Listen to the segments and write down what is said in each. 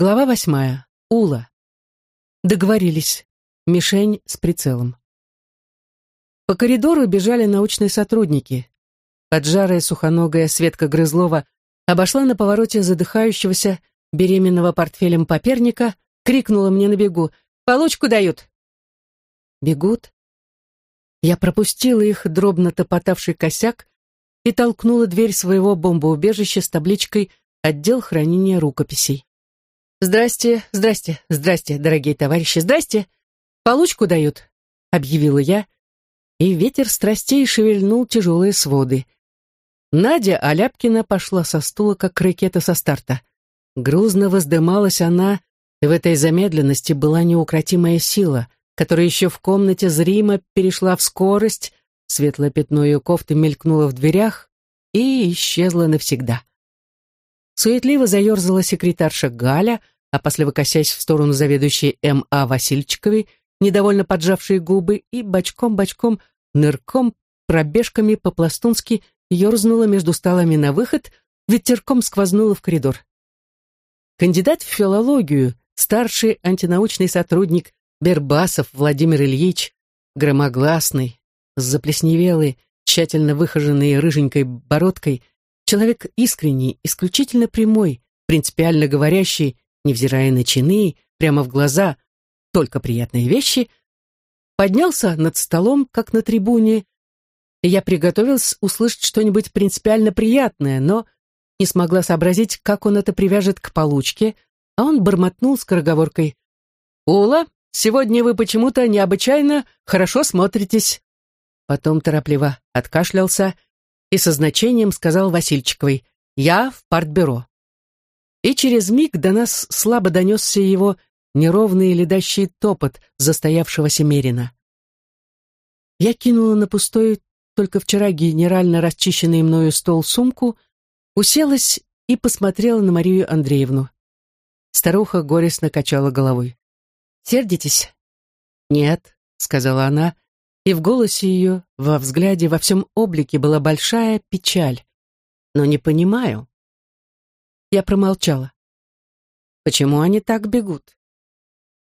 Глава восьмая. Ула. Договорились. Мишень с прицелом. По коридору бежали научные сотрудники. Поджарая сухоногая Светка Грызлова обошла на повороте задыхающегося беременного портфелем поперника, крикнула мне на бегу «Получку дают!» «Бегут?» Я пропустила их дробно топотавший косяк и толкнула дверь своего бомбоубежища с табличкой «Отдел хранения рукописей». «Здрасте, здрасте, здрасте, дорогие товарищи, здрасте! Получку дают!» — объявила я, и ветер страстей шевельнул тяжелые своды. Надя Аляпкина пошла со стула, как ракета со старта. Грузно воздымалась она, и в этой замедленности была неукротимая сила, которая еще в комнате зримо перешла в скорость, светлое пятно ее кофты мелькнуло в дверях и исчезло навсегда. Суетливо заерзала секретарша Галя, а после косясь в сторону заведующей М.А. Васильчиковой, недовольно поджавшие губы, и бочком-бочком, нырком, пробежками по-пластунски ерзнула между столами на выход, ветерком сквознула в коридор. Кандидат в филологию, старший антинаучный сотрудник Бербасов Владимир Ильич, громогласный, с заплесневелой, тщательно выхоженной рыженькой бородкой, Человек искренний, исключительно прямой, принципиально говорящий, невзирая на чины, прямо в глаза, только приятные вещи, поднялся над столом, как на трибуне, и я приготовилась услышать что-нибудь принципиально приятное, но не смогла сообразить, как он это привяжет к получке, а он бормотнул скороговоркой. «Ула, сегодня вы почему-то необычайно хорошо смотритесь». Потом торопливо откашлялся и со значением сказал Васильчиковой «Я в партбюро». И через миг до нас слабо донесся его неровный ледащий топот застоявшегося Мерина. Я кинула на пустой, только вчера генерально расчищенный мною стол сумку, уселась и посмотрела на Марию Андреевну. Старуха горестно качала головой. «Сердитесь?» «Нет», — сказала она, и в голосе ее, во взгляде, во всем облике была большая печаль. Но не понимаю. Я промолчала. Почему они так бегут?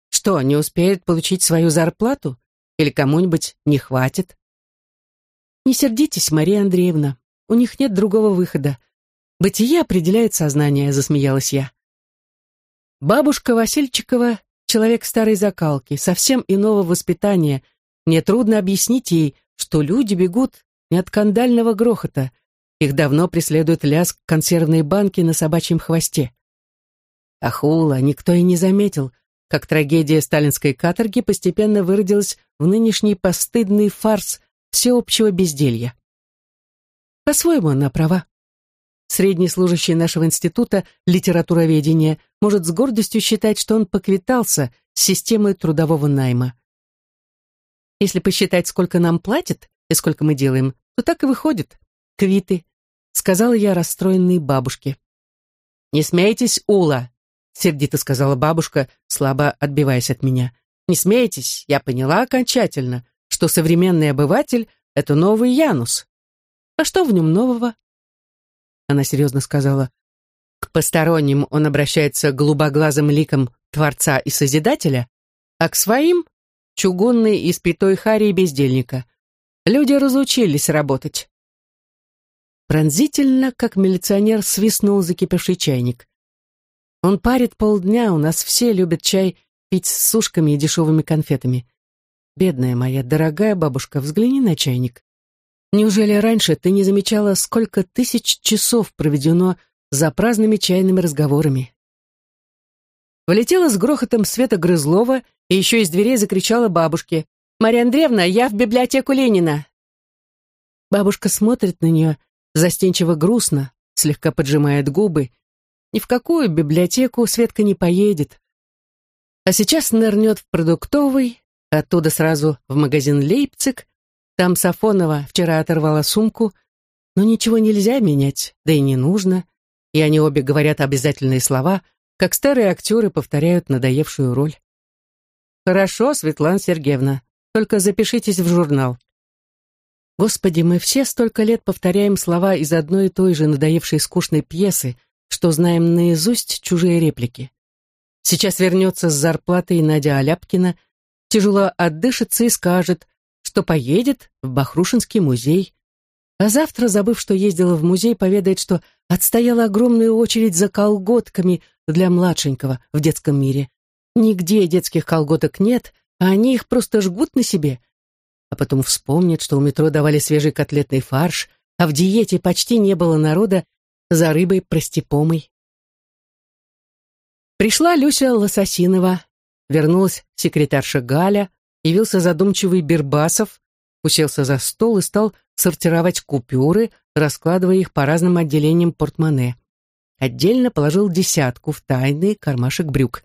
Что, не успеют получить свою зарплату? Или кому-нибудь не хватит? Не сердитесь, Мария Андреевна, у них нет другого выхода. Бытие определяет сознание, засмеялась я. Бабушка Васильчикова — человек старой закалки, совсем иного воспитания — мне трудно объяснить ей, что люди бегут не от кандального грохота. Их давно преследует лязг консервной банки на собачьем хвосте. Ахула никто и не заметил, как трагедия сталинской каторги постепенно выродилась в нынешний постыдный фарс всеобщего безделья. По-своему она права. Средний служащий нашего института литературоведения может с гордостью считать, что он поквитался с системой трудового найма. Если посчитать, сколько нам платят и сколько мы делаем, то так и выходит. Квиты, сказала я расстроенной бабушке. Не смейтесь, Ула, сердито сказала бабушка, слабо отбиваясь от меня. Не смейтесь, я поняла окончательно, что современный обыватель — это новый Янус. А что в нем нового? Она серьезно сказала. К посторонним он обращается голубоглазым ликом Творца и Созидателя, а к своим чугунный и спитой хари бездельника. Люди разучились работать. Пронзительно, как милиционер, свистнул закипевший чайник. Он парит полдня, у нас все любят чай пить с сушками и дешевыми конфетами. Бедная моя дорогая бабушка, взгляни на чайник. Неужели раньше ты не замечала, сколько тысяч часов проведено за праздными чайными разговорами? Влетела с грохотом Света Грызлова и еще из дверей закричала бабушке. «Марья Андреевна, я в библиотеку Ленина!» Бабушка смотрит на нее, застенчиво грустно, слегка поджимает губы. Ни в какую библиотеку Светка не поедет. А сейчас нырнет в продуктовый, оттуда сразу в магазин «Лейпциг». Там Сафонова вчера оторвала сумку, но ничего нельзя менять, да и не нужно. И они обе говорят обязательные слова, как старые актеры повторяют надоевшую роль. Хорошо, Светлана Сергеевна, только запишитесь в журнал. Господи, мы все столько лет повторяем слова из одной и той же надоевшей скучной пьесы, что знаем наизусть чужие реплики. Сейчас вернется с зарплатой Надя Аляпкина, тяжело отдышится и скажет, что поедет в Бахрушинский музей. А завтра, забыв, что ездила в музей, поведает, что отстояла огромную очередь за колготками для младшенького в детском мире. Нигде детских колготок нет, а они их просто жгут на себе. А потом вспомнит, что у метро давали свежий котлетный фарш, а в диете почти не было народа за рыбой простепомой. Пришла Люся Лососинова, вернулась секретарша Галя, явился задумчивый Бербасов, уселся за стол и стал сортировать купюры, раскладывая их по разным отделениям портмоне. Отдельно положил десятку в тайный кармашек брюк.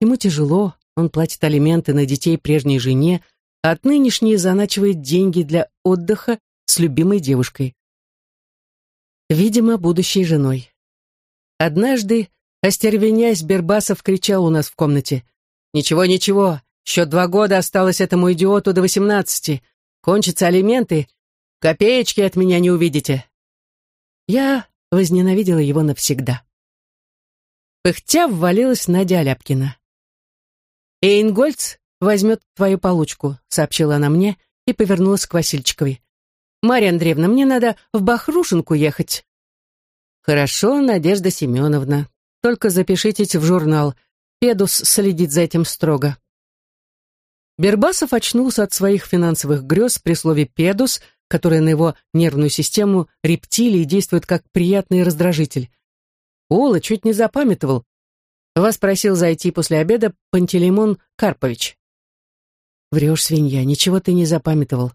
Ему тяжело, он платит алименты на детей прежней жене, от нынешней заначивает деньги для отдыха с любимой девушкой. Видимо, будущей женой. Однажды, остервенясь, Бербасов кричал у нас в комнате. «Ничего, ничего, еще два года осталось этому идиоту до восемнадцати. Кончатся алименты, копеечки от меня не увидите». Я возненавидела его навсегда. Пыхтя ввалилась Надя Ляпкина. «Эйнгольц возьмет твою получку», — сообщила она мне и повернулась к Васильчиковой. Марья Андреевна, мне надо в Бахрушинку ехать. Хорошо, Надежда Семеновна. Только запишитесь в журнал. Педус следит за этим строго. Бербасов очнулся от своих финансовых грез при слове «педус», которое на его нервную систему рептилии действует как приятный раздражитель. Ола чуть не запамятовал. Вас просил зайти после обеда Пантелеймон Карпович. Врешь, свинья, ничего ты не запамятовал.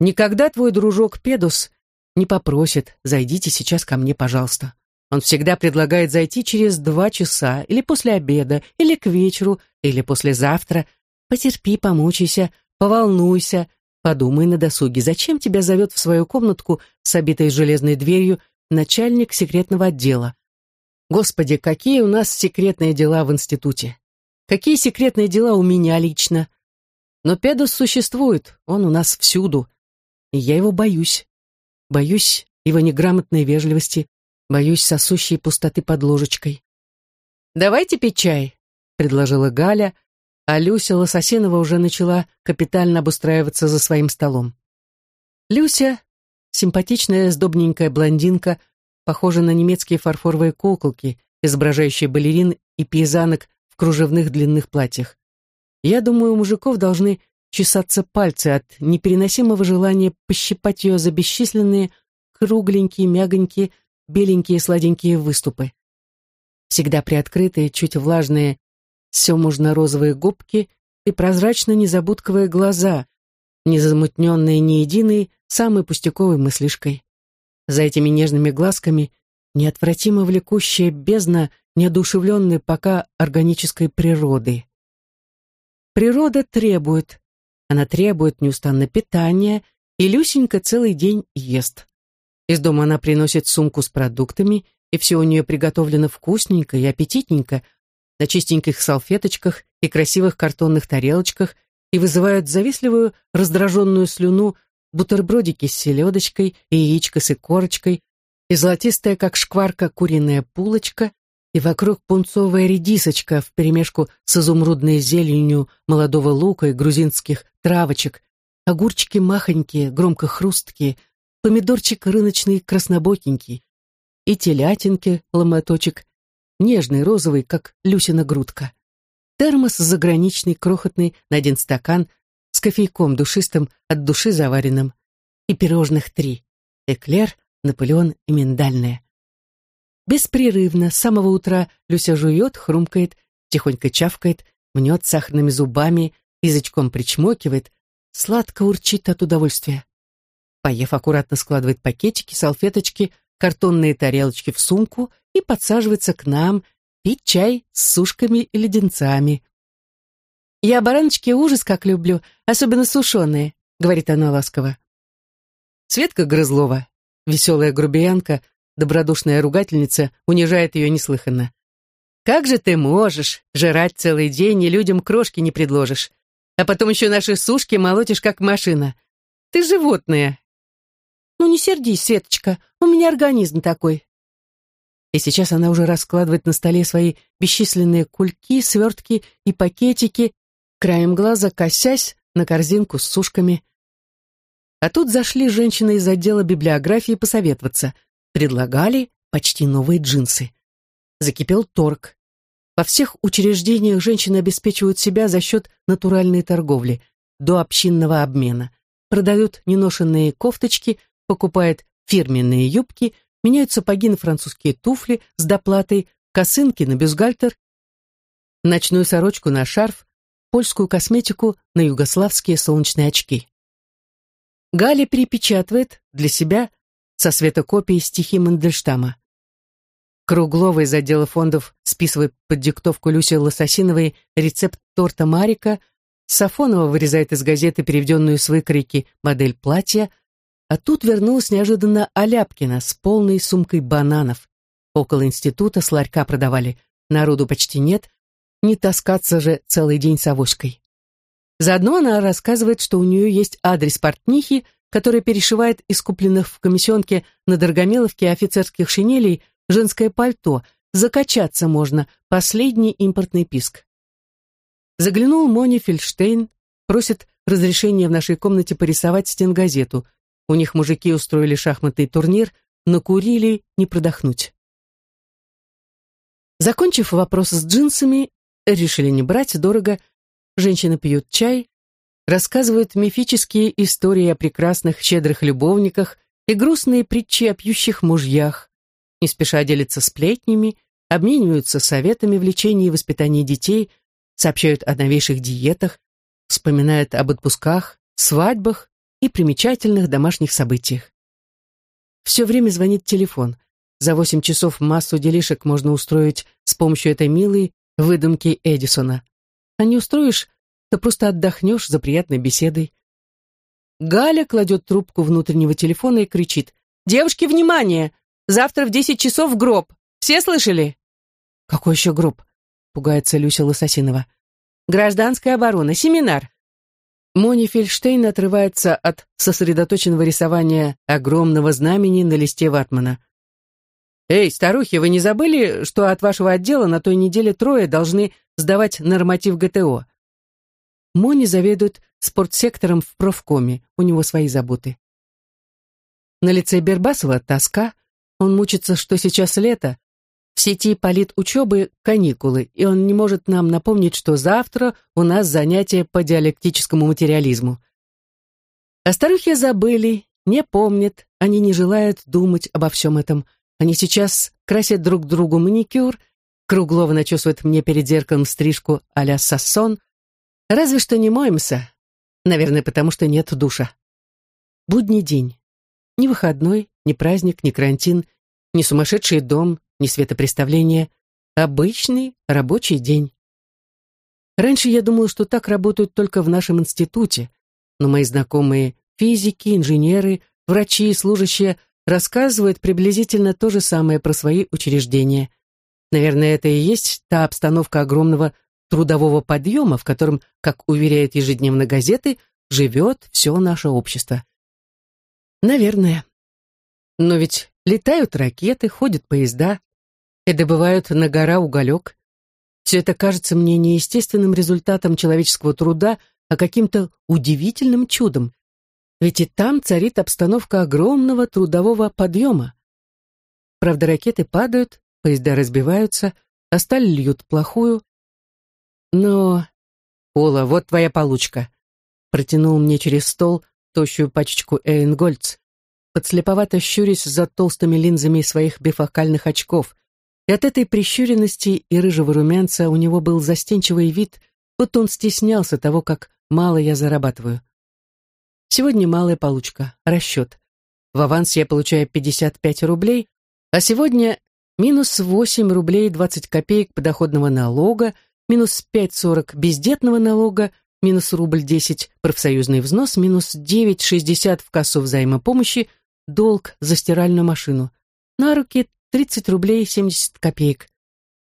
Никогда твой дружок Педус не попросит «зайдите сейчас ко мне, пожалуйста». Он всегда предлагает зайти через два часа, или после обеда, или к вечеру, или послезавтра. Потерпи, помучайся, поволнуйся, подумай на досуге, зачем тебя зовет в свою комнатку с обитой железной дверью начальник секретного отдела. Господи, какие у нас секретные дела в институте. Какие секретные дела у меня лично. Но Педус существует, он у нас всюду. И я его боюсь. Боюсь его неграмотной вежливости, боюсь сосущей пустоты под ложечкой. «Давайте пить чай», — предложила Галя, а Люся Лососинова уже начала капитально обустраиваться за своим столом. Люся, симпатичная сдобненькая блондинка, похожа на немецкие фарфоровые куколки, изображающие балерин и пейзанок в кружевных длинных платьях. Я думаю, у мужиков должны чесаться пальцы от непереносимого желания пощипать ее за бесчисленные кругленькие, мягонькие, беленькие сладенькие выступы. Всегда приоткрытые, чуть влажные, все можно розовые губки и прозрачно-незабудковые глаза, не замутненные ни единой, самой пустяковой мыслишкой. За этими нежными глазками неотвратимо влекущая бездна неодушевленной пока органической природы. Природа требует, она требует неустанно питания, и Люсенька целый день ест. Из дома она приносит сумку с продуктами, и все у нее приготовлено вкусненько и аппетитненько, на чистеньких салфеточках и красивых картонных тарелочках, и вызывают завистливую раздраженную слюну бутербродики с селедочкой и яичко с икорочкой, и золотистая, как шкварка, куриная пулочка, и вокруг пунцовая редисочка вперемешку с изумрудной зеленью молодого лука и грузинских травочек, огурчики махонькие, громко хрусткие, помидорчик рыночный краснобокенький, и телятинки ломоточек, нежный розовый, как Люсина грудка. Термос заграничный, крохотный, на один стакан, с кофейком душистым, от души заваренным, и пирожных три, эклер, Наполеон и миндальное. Беспрерывно, с самого утра Люся жует, хрумкает, тихонько чавкает, мнет сахарными зубами, язычком причмокивает, сладко урчит от удовольствия. Поев, аккуратно складывает пакетики, салфеточки, картонные тарелочки в сумку и подсаживается к нам пить чай с сушками и леденцами. «Я бараночки ужас как люблю, особенно сушеные», — говорит она ласково. Светка Грызлова, веселая грубиянка, добродушная ругательница унижает ее неслыханно. «Как же ты можешь жрать целый день и людям крошки не предложишь, а потом еще наши сушки молотишь, как машина? Ты животное!» «Ну не сердись, Светочка, у меня организм такой». и сейчас она уже раскладывает на столе свои бесчисленные кульки, свертки и пакетики, краем глаза косясь на корзинку с сушками. А тут зашли женщины из отдела библиографии посоветоваться. Предлагали почти новые джинсы. Закипел торг. Во всех учреждениях женщины обеспечивают себя за счет натуральной торговли, до общинного обмена. Продают неношенные кофточки, покупают фирменные юбки, меняют сапоги на французские туфли с доплатой, косынки на бюстгальтер, ночную сорочку на шарф, польскую косметику на югославские солнечные очки. Галя перепечатывает для себя со светокопии стихи Мандельштама. Круглова из отдела фондов списывает под диктовку Люси Лососиновой рецепт торта Марика, Сафонова вырезает из газеты переведенную с выкройки модель платья, а тут вернулась неожиданно Аляпкина с полной сумкой бананов. Около института с ларька продавали, народу почти нет, не таскаться же целый день с авоськой. Заодно она рассказывает, что у нее есть адрес портнихи, которая перешивает из купленных в комиссионке на Дорогомеловке офицерских шинелей женское пальто. Закачаться можно, последний импортный писк. Заглянул Мони Фельштейн, просит разрешения в нашей комнате порисовать стенгазету. У них мужики устроили шахматный турнир, но курили не продохнуть. Закончив вопрос с джинсами, решили не брать дорого, женщины пьют чай, рассказывают мифические истории о прекрасных, щедрых любовниках и грустные притчи о пьющих мужьях, не спеша делятся сплетнями, обмениваются советами в лечении и воспитании детей, сообщают о новейших диетах, вспоминают об отпусках, свадьбах и примечательных домашних событиях. Все время звонит телефон. За восемь часов массу делишек можно устроить с помощью этой милой выдумки Эдисона. А не устроишь, то просто отдохнешь за приятной беседой. Галя кладет трубку внутреннего телефона и кричит. «Девушки, внимание! Завтра в десять часов гроб. Все слышали?» «Какой еще гроб?» — пугается Люся Лососинова. «Гражданская оборона. Семинар». Мони Фельштейн отрывается от сосредоточенного рисования огромного знамени на листе ватмана. «Эй, старухи, вы не забыли, что от вашего отдела на той неделе трое должны сдавать норматив ГТО. Мони заведует спортсектором в профкоме, у него свои заботы. На лице Бербасова тоска, он мучится, что сейчас лето, в сети полит учебы каникулы, и он не может нам напомнить, что завтра у нас занятие по диалектическому материализму. А старухи забыли, не помнят, они не желают думать обо всем этом. Они сейчас красят друг другу маникюр, Круглова начесывает мне перед зеркалом стрижку а-ля Сассон. Разве что не моемся. Наверное, потому что нет душа. Будний день. Ни выходной, ни праздник, ни карантин, ни сумасшедший дом, ни светопреставление. Обычный рабочий день. Раньше я думала, что так работают только в нашем институте, но мои знакомые физики, инженеры, врачи и служащие рассказывают приблизительно то же самое про свои учреждения. Наверное, это и есть та обстановка огромного трудового подъема, в котором, как уверяют ежедневно газеты, живет все наше общество. Наверное. Но ведь летают ракеты, ходят поезда и добывают на гора уголек. Все это кажется мне не естественным результатом человеческого труда, а каким-то удивительным чудом. Ведь и там царит обстановка огромного трудового подъема. Правда, ракеты падают, поезда разбиваются, а сталь льют плохую. Но... Ола, вот твоя получка. Протянул мне через стол тощую пачечку Эйнгольц, подслеповато щурясь за толстыми линзами своих бифокальных очков. И от этой прищуренности и рыжего румянца у него был застенчивый вид, будто он стеснялся того, как мало я зарабатываю. Сегодня малая получка, расчет. В аванс я получаю 55 рублей, а сегодня минус 8 рублей 20 копеек подоходного налога, минус 5,40 бездетного налога, минус рубль 10 профсоюзный взнос, минус 9,60 в кассу взаимопомощи, долг за стиральную машину. На руки 30 рублей 70 копеек.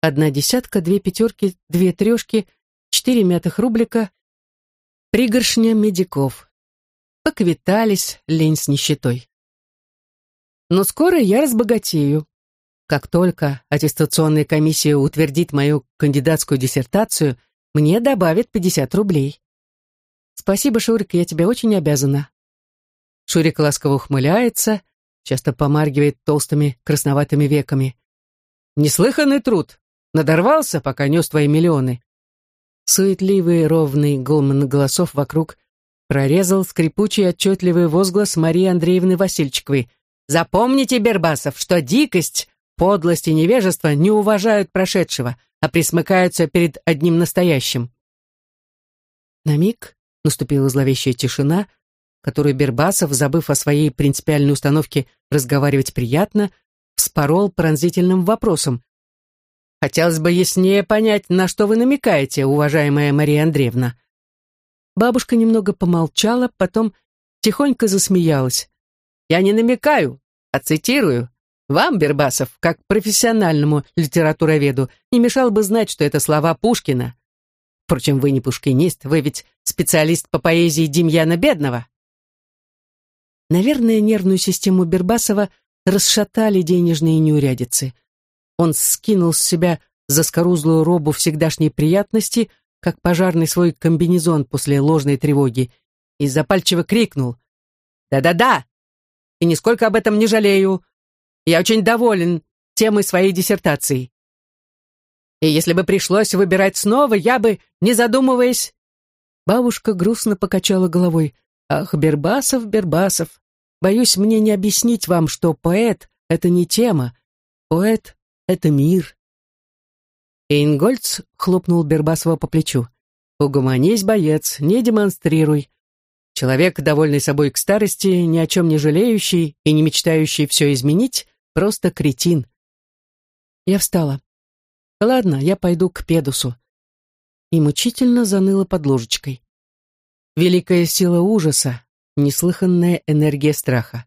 Одна десятка, две пятерки, две трешки, четыре мятых рублика, пригоршня медиков. Поквитались лень с нищетой. Но скоро я разбогатею, Как только аттестационная комиссия утвердит мою кандидатскую диссертацию, мне добавят 50 рублей. Спасибо, Шурик, я тебе очень обязана. Шурик ласково ухмыляется, часто помаргивает толстыми красноватыми веками. Неслыханный труд. Надорвался, пока нес твои миллионы. Суетливый ровный гомон голосов вокруг прорезал скрипучий отчетливый возглас Марии Андреевны Васильчиковой. «Запомните, Бербасов, что дикость, подлость и невежество не уважают прошедшего, а присмыкаются перед одним настоящим». На миг наступила зловещая тишина, которую Бербасов, забыв о своей принципиальной установке разговаривать приятно, вспорол пронзительным вопросом. «Хотелось бы яснее понять, на что вы намекаете, уважаемая Мария Андреевна». Бабушка немного помолчала, потом тихонько засмеялась. «Я не намекаю, а цитирую. Вам, Бербасов, как профессиональному литературоведу, не мешало бы знать, что это слова Пушкина. Впрочем, вы не пушкинист, вы ведь специалист по поэзии Демьяна Бедного». Наверное, нервную систему Бербасова расшатали денежные неурядицы. Он скинул с себя заскорузлую робу всегдашней приятности, как пожарный свой комбинезон после ложной тревоги, и запальчиво крикнул «Да-да-да! И нисколько об этом не жалею. Я очень доволен темой своей диссертации. И если бы пришлось выбирать снова, я бы, не задумываясь...» Бабушка грустно покачала головой. «Ах, Бербасов, Бербасов, боюсь мне не объяснить вам, что поэт — это не тема. Поэт — это мир». Эйнгольц хлопнул Бербасова по плечу. «Угомонись, боец, не демонстрируй. Человек, довольный собой к старости, ни о чем не жалеющий и не мечтающий все изменить, просто кретин». Я встала. «Ладно, я пойду к Педусу». И мучительно заныла под ложечкой. Великая сила ужаса, неслыханная энергия страха.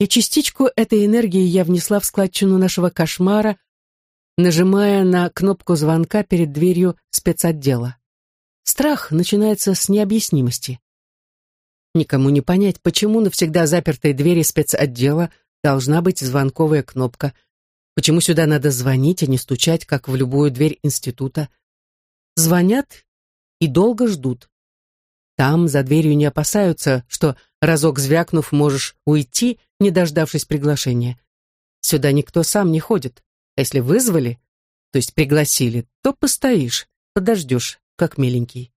И частичку этой энергии я внесла в складчину нашего кошмара, нажимая на кнопку звонка перед дверью спецотдела. Страх начинается с необъяснимости. Никому не понять, почему на всегда запертой двери спецотдела должна быть звонковая кнопка, почему сюда надо звонить, а не стучать, как в любую дверь института. Звонят и долго ждут. Там за дверью не опасаются, что, разок звякнув, можешь уйти, не дождавшись приглашения. Сюда никто сам не ходит. А если вызвали, то есть пригласили, то постоишь, подождешь, как миленький.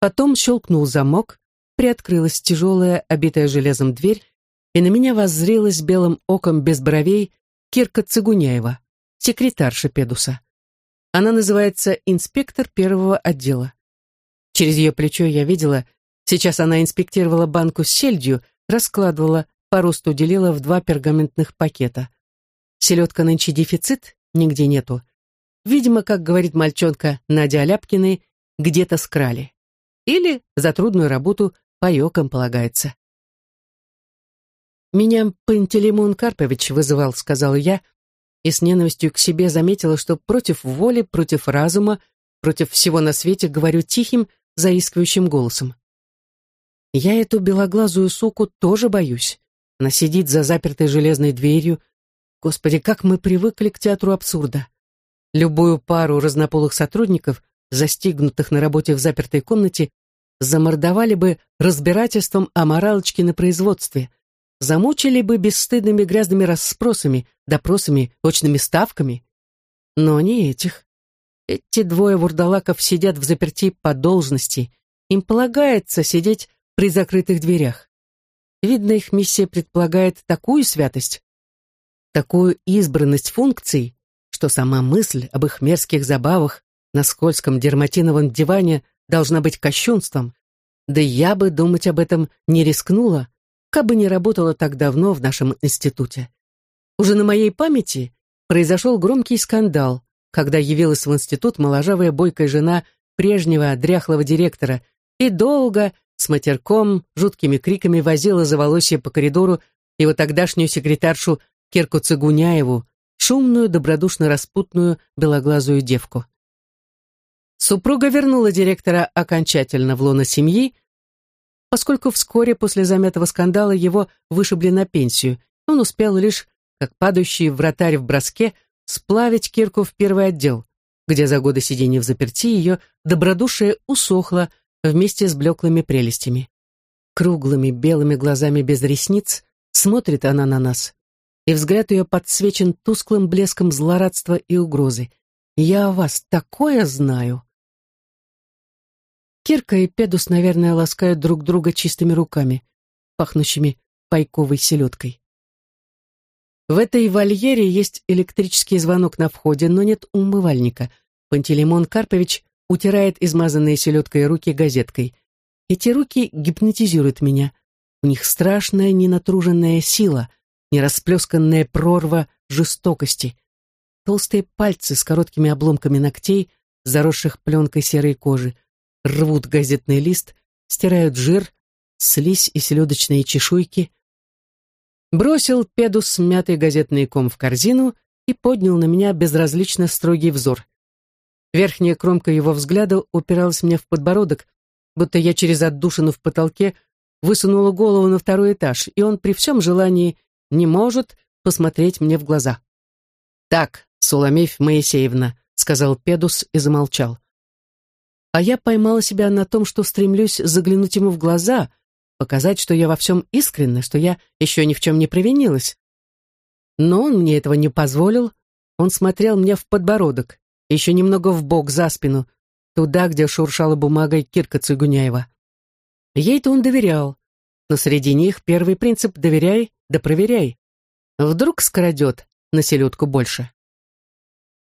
Потом щелкнул замок, приоткрылась тяжелая, обитая железом дверь, и на меня воззрелась белым оком без бровей Кирка Цигуняева, секретарша Педуса. Она называется инспектор первого отдела. Через ее плечо я видела, сейчас она инспектировала банку с сельдью, раскладывала, по росту делила в два пергаментных пакета. Селедка нынче дефицит, нигде нету. Видимо, как говорит мальчонка Надя Аляпкиной, где-то скрали. Или за трудную работу паёком полагается. «Меня Пантелеймон Карпович вызывал», — сказала я, и с ненавистью к себе заметила, что против воли, против разума, против всего на свете говорю тихим, заискивающим голосом. Я эту белоглазую суку тоже боюсь. Она сидит за запертой железной дверью, Господи, как мы привыкли к театру абсурда. Любую пару разнополых сотрудников, застигнутых на работе в запертой комнате, замордовали бы разбирательством о моралочке на производстве, замучили бы бесстыдными грязными расспросами, допросами, точными ставками. Но не этих. Эти двое вурдалаков сидят в заперти по должности. Им полагается сидеть при закрытых дверях. Видно, их миссия предполагает такую святость, такую избранность функций, что сама мысль об их мерзких забавах на скользком дерматиновом диване должна быть кощунством. Да я бы думать об этом не рискнула, как бы не работала так давно в нашем институте. Уже на моей памяти произошел громкий скандал, когда явилась в институт моложавая бойкая жена прежнего дряхлого директора и долго с матерком, жуткими криками возила за волосье по коридору его тогдашнюю секретаршу Кирку Цигуняеву, шумную, добродушно-распутную, белоглазую девку. Супруга вернула директора окончательно в лоно семьи, поскольку вскоре после заметого скандала его вышибли на пенсию, он успел лишь как падающий вратарь в броске, сплавить Кирку в первый отдел, где за годы сидения в заперти ее добродушие усохло вместе с блеклыми прелестями. Круглыми белыми глазами без ресниц смотрит она на нас, и взгляд ее подсвечен тусклым блеском злорадства и угрозы. «Я о вас такое знаю!» Кирка и Педус, наверное, ласкают друг друга чистыми руками, пахнущими пайковой селедкой. В этой вольере есть электрический звонок на входе, но нет умывальника. Пантелеймон Карпович утирает измазанные селедкой руки газеткой. Эти руки гипнотизируют меня. У них страшная ненатруженная сила, нерасплесканная прорва жестокости. Толстые пальцы с короткими обломками ногтей, заросших пленкой серой кожи, рвут газетный лист, стирают жир, слизь и селедочные чешуйки — бросил педу смятый газетный ком в корзину и поднял на меня безразлично строгий взор. Верхняя кромка его взгляда упиралась мне в подбородок, будто я через отдушину в потолке высунула голову на второй этаж, и он при всем желании не может посмотреть мне в глаза. «Так, Суламиф Моисеевна», — сказал Педус и замолчал. А я поймала себя на том, что стремлюсь заглянуть ему в глаза — показать, что я во всем искренна, что я еще ни в чем не провинилась. Но он мне этого не позволил. Он смотрел мне в подбородок, еще немного в бок за спину, туда, где шуршала бумагой Кирка Цигуняева. Ей-то он доверял, но среди них первый принцип «доверяй, да проверяй». Вдруг скрадет на селедку больше.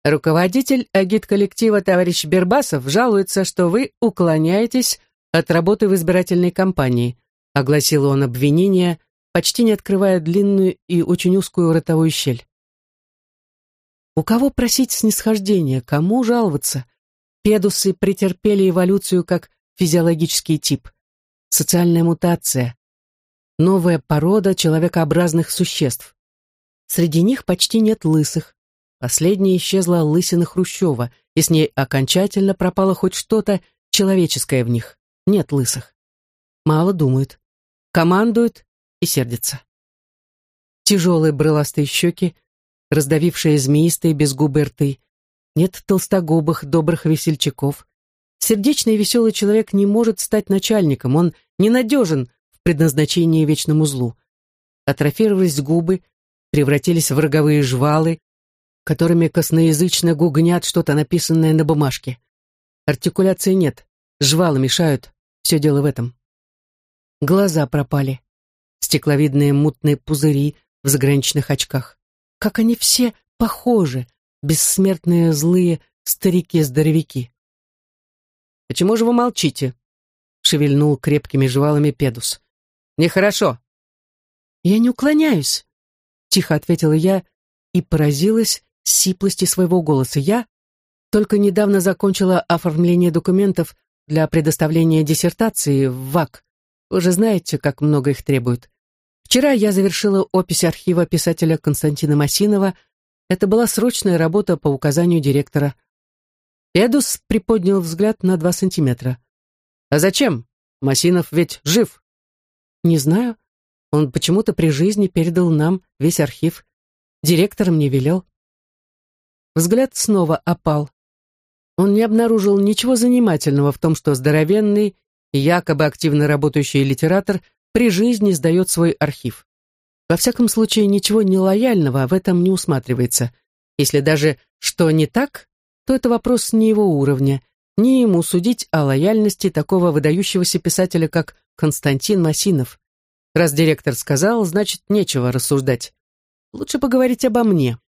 Руководитель агит-коллектива товарищ Бербасов жалуется, что вы уклоняетесь от работы в избирательной кампании, — огласил он обвинение, почти не открывая длинную и очень узкую ротовую щель. У кого просить снисхождения, кому жаловаться? Педусы претерпели эволюцию как физиологический тип. Социальная мутация. Новая порода человекообразных существ. Среди них почти нет лысых. Последняя исчезла лысина Хрущева, и с ней окончательно пропало хоть что-то человеческое в них. Нет лысых. Мало думают командует и сердится. Тяжелые брыластые щеки, раздавившие змеистые безгубые рты. Нет толстогубых, добрых весельчаков. Сердечный и веселый человек не может стать начальником, он ненадежен в предназначении вечному злу. Атрофировались губы, превратились в роговые жвалы, которыми косноязычно гугнят что-то написанное на бумажке. Артикуляции нет, жвалы мешают, все дело в этом. Глаза пропали. Стекловидные мутные пузыри в заграничных очках. Как они все похожи, бессмертные злые старики-здоровяки. «Почему же вы молчите?» — шевельнул крепкими жвалами Педус. «Нехорошо». «Я не уклоняюсь», — тихо ответила я и поразилась сиплости своего голоса. «Я только недавно закончила оформление документов для предоставления диссертации в ВАК вы же знаете, как много их требуют. Вчера я завершила опись архива писателя Константина Масинова. Это была срочная работа по указанию директора. Эдус приподнял взгляд на два сантиметра. «А зачем? Масинов ведь жив». «Не знаю. Он почему-то при жизни передал нам весь архив. Директор мне велел». Взгляд снова опал. Он не обнаружил ничего занимательного в том, что здоровенный якобы активно работающий литератор при жизни сдает свой архив. Во всяком случае, ничего нелояльного в этом не усматривается. Если даже что не так, то это вопрос не его уровня, не ему судить о лояльности такого выдающегося писателя, как Константин Масинов. Раз директор сказал, значит, нечего рассуждать. Лучше поговорить обо мне.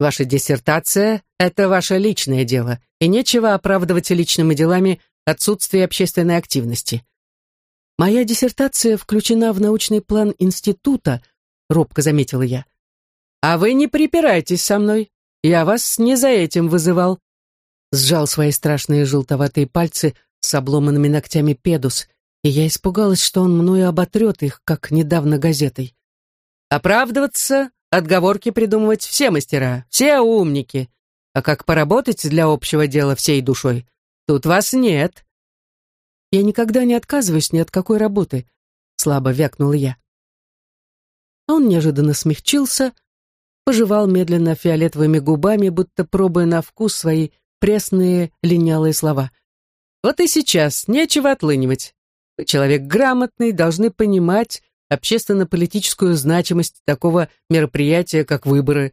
Ваша диссертация — это ваше личное дело, и нечего оправдывать личными делами отсутствие общественной активности. Моя диссертация включена в научный план института, робко заметила я. А вы не припирайтесь со мной. Я вас не за этим вызывал. Сжал свои страшные желтоватые пальцы с обломанными ногтями педус, и я испугалась, что он мною оботрет их, как недавно газетой. Оправдываться, отговорки придумывать все мастера, все умники. А как поработать для общего дела всей душой, Тут вас нет. Я никогда не отказываюсь ни от какой работы, слабо вякнула я. Он неожиданно смягчился, пожевал медленно фиолетовыми губами, будто пробуя на вкус свои пресные линялые слова. «Вот и сейчас нечего отлынивать. Вы человек грамотный, должны понимать общественно-политическую значимость такого мероприятия, как выборы».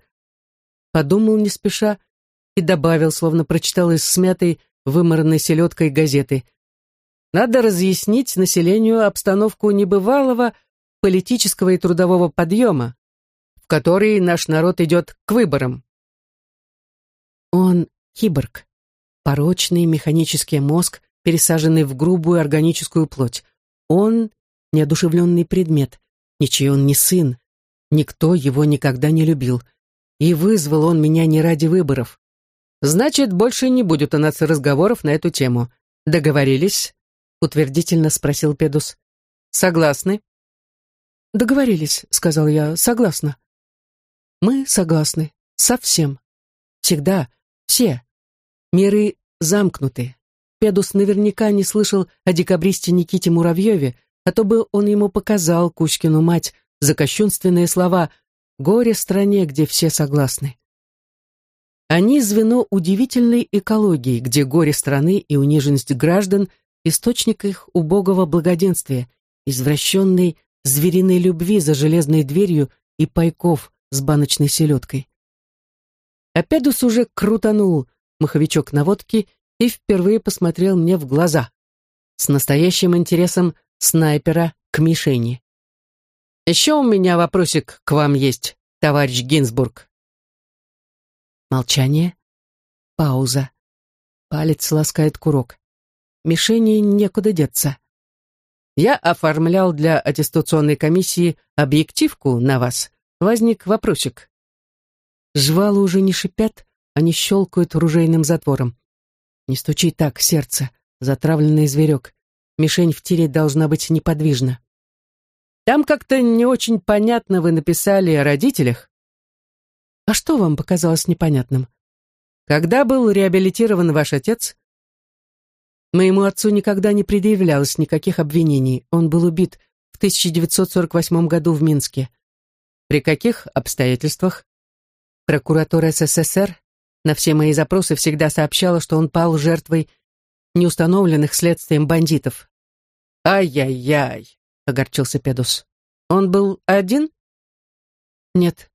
Подумал не спеша и добавил, словно прочитал из смятой, вымаранной селедкой газеты. «Надо разъяснить населению обстановку небывалого политического и трудового подъема, в который наш народ идет к выборам». Он киборг, порочный механический мозг, пересаженный в грубую органическую плоть. Он — неодушевленный предмет, ничей он не сын, никто его никогда не любил. И вызвал он меня не ради выборов. Значит, больше не будет у нас разговоров на эту тему. Договорились? Утвердительно спросил Педус. Согласны? Договорились, сказал я, согласна. Мы согласны. Совсем. Всегда. Все. Миры замкнуты. Педус наверняка не слышал о декабристе Никите Муравьеве, а то бы он ему показал Кузькину мать за кощунственные слова «Горе стране, где все согласны». Они звено удивительной экологии, где горе страны и униженность граждан – источник их убогого благоденствия, извращенной звериной любви за железной дверью и пайков с баночной селедкой. Апедус уже крутанул маховичок наводки и впервые посмотрел мне в глаза с настоящим интересом снайпера к мишени. «Еще у меня вопросик к вам есть, товарищ Гинзбург», Молчание. Пауза. Палец ласкает курок. Мишени некуда деться. Я оформлял для аттестационной комиссии объективку на вас. Возник вопросик. Жвалы уже не шипят, они щелкают ружейным затвором. Не стучи так, сердце, затравленный зверек. Мишень в тире должна быть неподвижна. Там как-то не очень понятно вы написали о родителях. А что вам показалось непонятным? Когда был реабилитирован ваш отец? Моему отцу никогда не предъявлялось никаких обвинений. Он был убит в 1948 году в Минске. При каких обстоятельствах? Прокуратура СССР на все мои запросы всегда сообщала, что он пал жертвой неустановленных следствием бандитов. «Ай-яй-яй!» — огорчился Педус. «Он был один?» «Нет,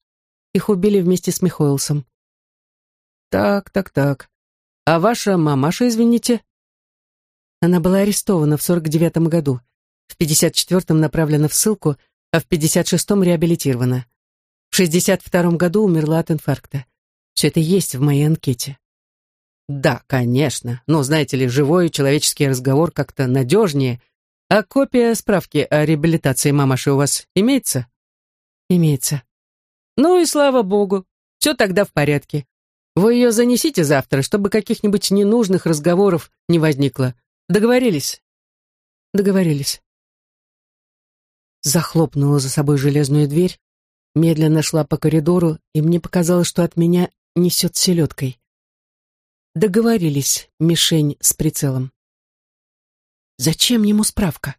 их убили вместе с Михоэлсом. Так, так, так. А ваша мамаша, извините? Она была арестована в 49-м году. В 54-м направлена в ссылку, а в 56-м реабилитирована. В 62-м году умерла от инфаркта. Все это есть в моей анкете. Да, конечно. Но, знаете ли, живой человеческий разговор как-то надежнее. А копия справки о реабилитации мамаши у вас имеется? Имеется. Ну и слава богу, все тогда в порядке. Вы ее занесите завтра, чтобы каких-нибудь ненужных разговоров не возникло. Договорились? Договорились. Захлопнула за собой железную дверь, медленно шла по коридору, и мне показалось, что от меня несет селедкой. Договорились, мишень с прицелом. Зачем ему справка?